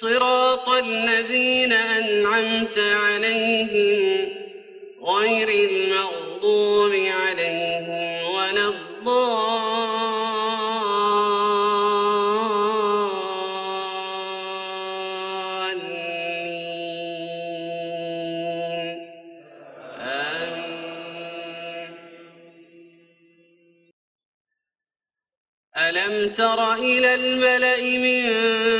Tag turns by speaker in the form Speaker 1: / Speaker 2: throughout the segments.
Speaker 1: صراط الذين أنعمت عليهم غير المغضوب عليهم ولا الضالين. آمين. ألم تر إلى الملأ من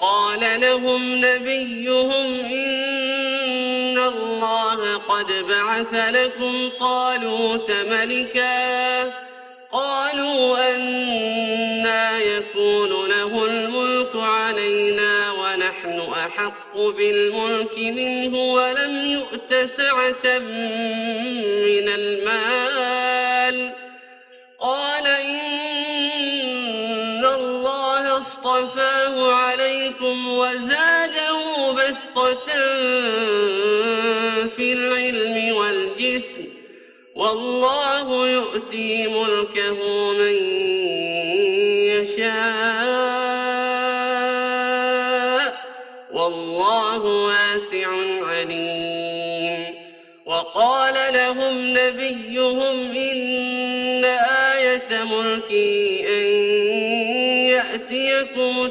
Speaker 1: وقال لهم نبيهم إن الله قد بعث لكم طالوت ملكا قالوا أنا يكون له الملك علينا ونحن أحق بالملك منه ولم يؤت سعة من المال وزاده بسطة في العلم والجسم والله يؤتي ملكه من يشاء والله واسع عليم. وقال لهم نبيهم إن آية ملكي أن يأتيكم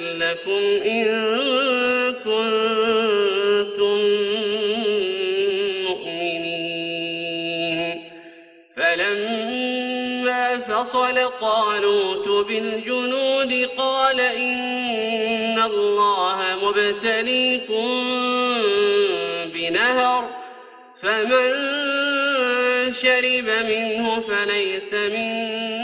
Speaker 1: لكم إن كنتم مؤمنين. فلما فصل طالوت بالجنود قال إن الله مبتليكم بنهر فمن شرب منه فليس مني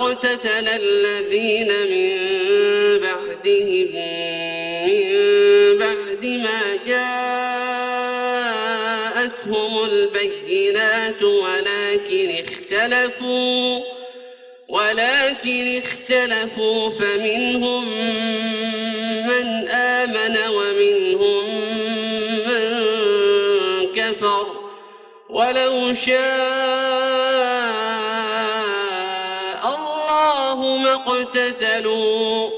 Speaker 1: الله ما اقتتل الذين من بعدهم من بعد ما جاءتهم البينات ولكن اختلفوا ولكن اختلفوا فمنهم من آمن ومنهم من كفر. ولو شاء الله ما اقتتلوا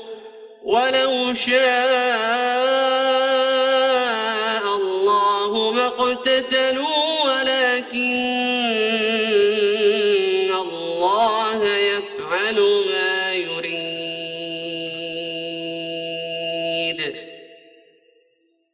Speaker 1: ولو شاء الله ما اقتتلوا ولكن الله يفعل ما